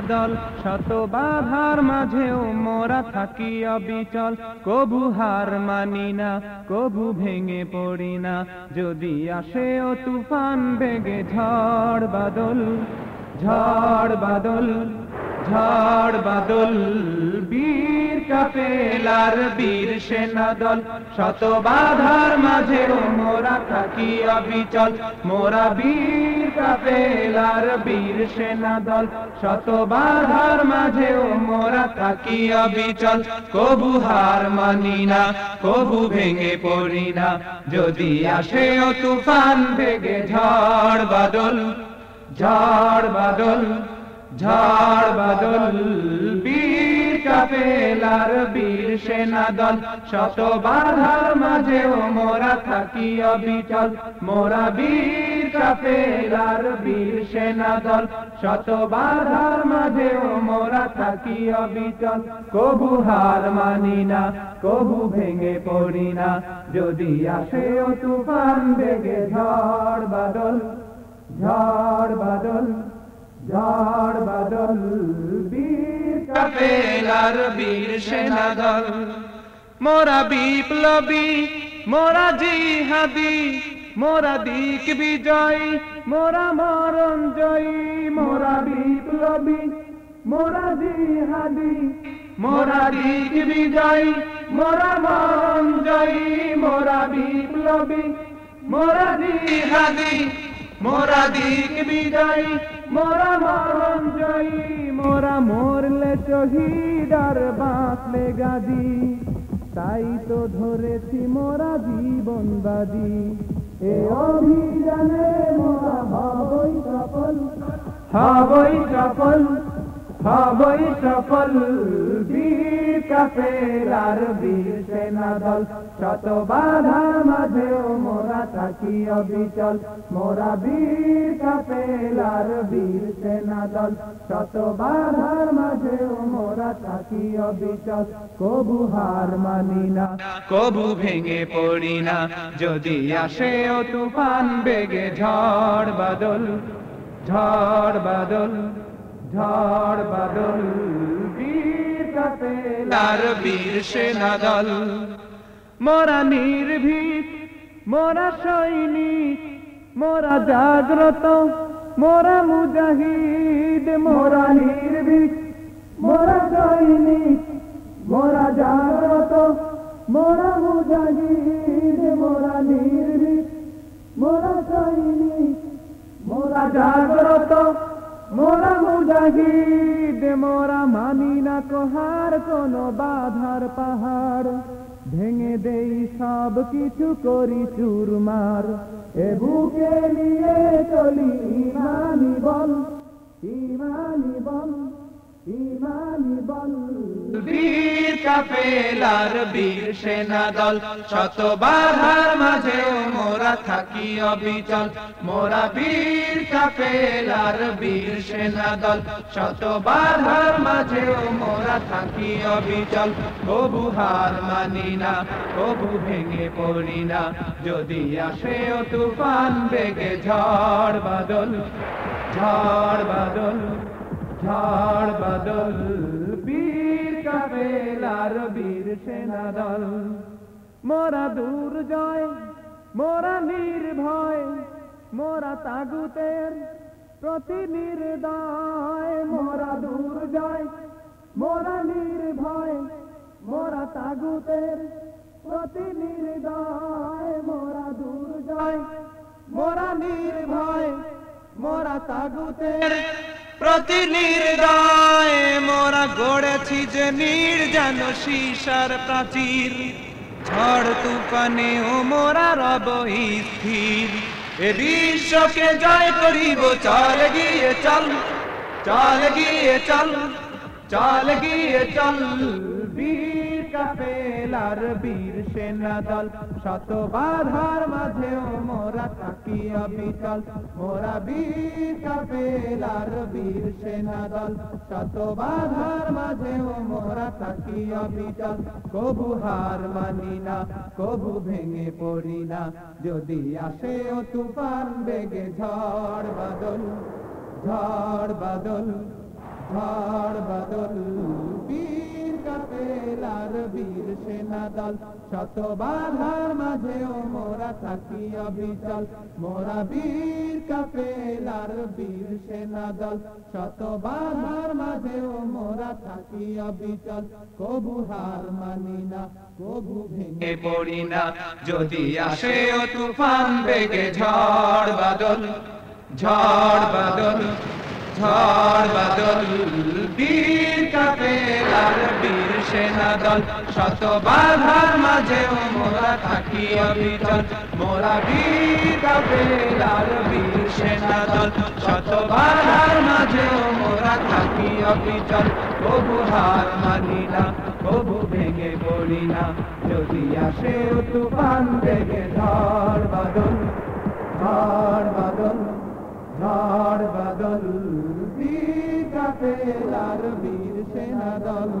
দল শত বাধার মাঝেও মোরা থাকি অবিচল। কবু হার মানি না, কবু ভেঙে পড়ি না। যদি আসেও তুফান, বেগে ঝড় বাদল ঝড় বাদল। ঝড় বাদল, বীর কাপেলার বীর সেনা দল। শত বাধার মাঝে মোরা থাকি অবিচল। মোরা বীর কাপেলার বীর সেনা দল। শত বাধার মাঝে মোরা থাকি অবিচল। কবু হার মানি না, কবু ভেঙে পড়ি না। যদি আসে ও তুফান বেগে ঝড় বাদল ঝড় বাদল। ঝড় বাদল, বীর কাপেলার বীর সেনা দল শত বাধার মাঝেও মোরা থাকি অবিচল। মোরা বীর কাপেলার বীর সেনা দল শত বাধার মাঝেও মোরা থাকি অবিচল। কবু হার মানি না, কবু ভেঙে পড়ি না, যদি আসে ও তুফান বেগে ঝড় বাদল ঝড় বাদল। ঝড় বাদল, বীর কাপেলার বীর সেনা দল মোরা বিপ্লবী, মোরা জিহাদি, মোরা দিক বিজয়, মোরা মরণ জয়ী। মোরা বিপ্লবী, মোরা জিহাদি, মোরা দিক বিজয়, মোরা মরণ জয়ী। মোরা বিপ্লবী, মোরা জিহাদি, মোরা দিক বিজয়। মোরা মরণ জয়ী, মোরা মরলে শহীদ আর বাঁচলে গাদি তাই তো ধরেছি মোরা জীবন বাদি এ অভিযানে মোরা হবই সফল। হবই সফল। হবই সফল বীর বীর সেনা দল। শত বাধার মাঝেও মোরা থাকি অবিচল। মোরা বীর বীর সেনা দল। শত মাঝেও মোরা থাকি অবিচল। কবু হার মানি না। কবু ভেঙে পড়ি না। যদি আসে ও তুফান, বেগে ঝড় বাদল। ঝড় বাদল। ঝড় বাদল বীর কাপেলার বীর সেনা দল। মোরা নির্ভীক মোরা সৈনিক মোরা জাগ্রত মোরা মুজাহিদ মোরা নির্ভীক মোরা সৈনিক মোরা জাগ্রত মোরা মুজাহিদ মোরা নির্ভীক মোরা সৈনিক মোরা জাগ্রত। মোরা মুজাহিদ, মোরা মানি না কোহার কোন বাধার পাহাড়। ভেঙে দেই সব কিছু করি চুরমার। এ বুকে নিয়ে চলি ইমানি বল ইমানি বল ইমানি বল। বীর কাফেলার বীর সেনা দল। শত বাধার মাঝেও মোরা থাকি অবিচল। মোরা বীর কাফেলার বীর সেনা দল। শত বাধার মাঝেও মোরা থাকি অবিচল। কবু হার মানি না কবু ভেঙে পড়ি না। যদি আসে ও তুফান বেগে ঝড় বাদল ঝড় বাদল ঝড় বাদল, বীর কাবেলার বীর সেনা দল মোরা দূর জয় মোরা নির্ভয়, মোরা তাগুতের প্রতি নির্দয়। মোরা দূর জয় মোরা নির্ভয়, মোরা তাগুতের প্রতি নির্দয়। মোরা দূর জয় মোরা নির্ভয়, মোরা তাগুতের প্রতি নির্দয় মোরা গড়েছি যে নির্জন শিশার প্রাচীর। ঝড় তুফানে ও মোরা রব স্থির। বিশ্বকে জয় করিব, চল গিয়ে চল চল গিয়ে চল। চল গিয়ে চল, বীর কাপেলার বীর সেনা দল। শত বাধার মাঝেও মোরা থাকি অবিচল। মোরা বীর কাপেলার বীর সেনা দল। শত বাধার মাঝেও মোরা থাকি অবিচল। কবু হার মানি না, কবু ভেঙে পড়ি না। যদি আসে ও তুফান, বেগে ঝড় বাদল ঝড় বাদল। ঝড় বাদল বীর কাপেলার বীর সেনা দল। শত বাধার মাঝেও মোরা থাকি অবিচল। মোরা বীর কাপেলার বীর সেনা দল। শত বাধার মাঝেও মোরা থাকি অবিচল। কবু হার মানি না কবু ভেঙে পড়ি না। যদি আসে তুফান বেগে ঝড় বাদল। ঝড় বাদল। ঝড় বাদল, বীর কাপেলার বীর সেনা দল? শত বাধার মাঝেও মোরা থাকি অবিচল। মোরা বীর কাপেলার বীর সেনা দল? শত বাধার মাঝেও মোরা থাকি অবিচল। কবু হার মানি না কবু ভেঙে পড়ি না যদি আসে তুফান বেগে ঝড় বাদল ঝড় বাদল। ঝড় বাদল কাপেলার বীর সেনা দল